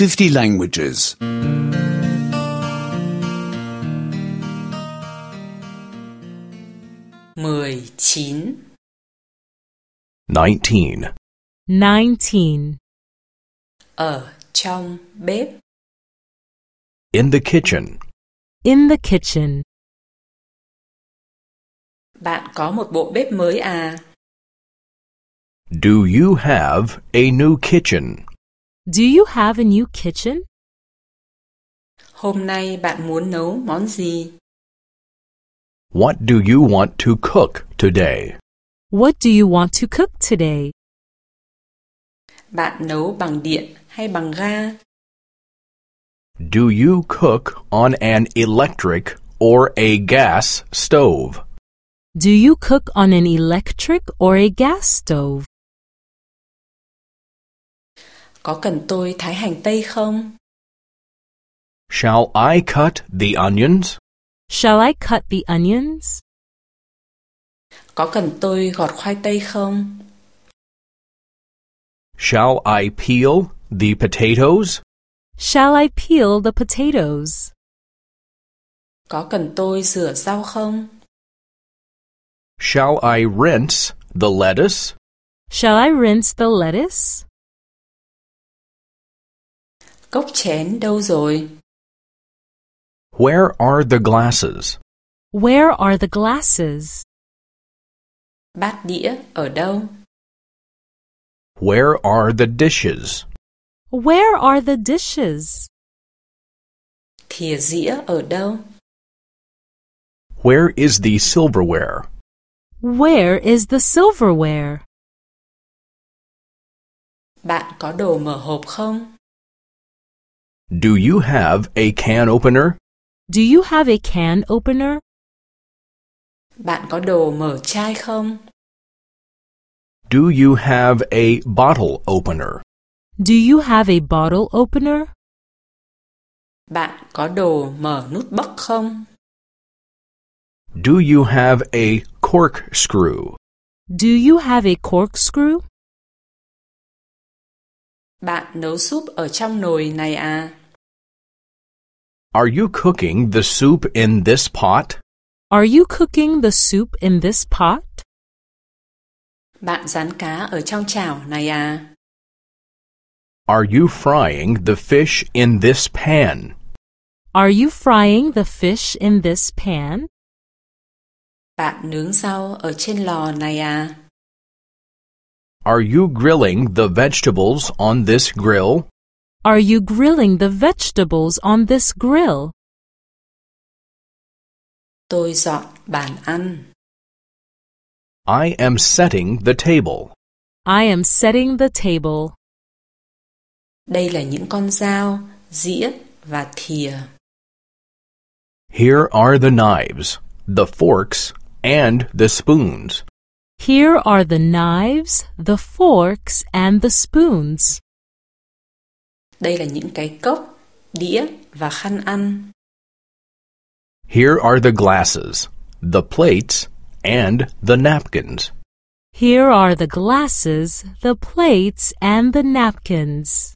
50 languages. 19 19. 19. ở trong bếp In the kitchen. In the kitchen. bạn có một bộ bếp mới à Do you have a new kitchen? Do you have a new kitchen? hôm nay bạn muốn nấu món gì What do you want to cook today? What do you want to cook today? bạn nấu bằng điện hay bằng ga Do you cook on an electric or a gas stove? Do you cook on an electric or a gas stove? Có cần tôi thái hành tây không Shall I cut the onions? Shall I cut the onions? có cần tôi gọt khoai tây không Shall I peel the potatoes? Shall I peel the potatoes? có cần tôi rửa rau không Shall I rinse the lettuce? Shall I rinse the lettuce? Cốc chén đâu rồi Where are the glasses? Where are the glasses? bát đĩa ở đâu Where are the dishes? Where are the dishes? thìa dĩa ở đâu Where is the silverware? Where is the silverware? bạn có đồ mở hộp không Do you have a can opener? Do you have a can opener? bạn có đồ mở chai không Do you have a bottle opener? Do you have a bottle opener? bạn có đồ mở nút bấc không Do you have a corkscrew? Do you have a corkscrew? bạn nấu súp ở trong nồi này à Are you cooking the soup in this pot? Are you cooking the soup in this pot? bạn rán cá ở trong chảo này à Are you frying the fish in this pan? Are you frying the fish in this pan? bạn nướng rau ở trên lò này à Are you grilling the vegetables on this grill? Are you grilling the vegetables on this grill? tôi dọn bàn ăn I am setting the table. I am setting the table. đây là những con dao dĩa và thìa Here are the knives, the forks, and the spoons. Here are the knives, the forks, and the spoons. Đây là những cái cốc đĩa và khăn ăn Here are the glasses, the plates, and the napkins. Here are the glasses, the plates, and the napkins.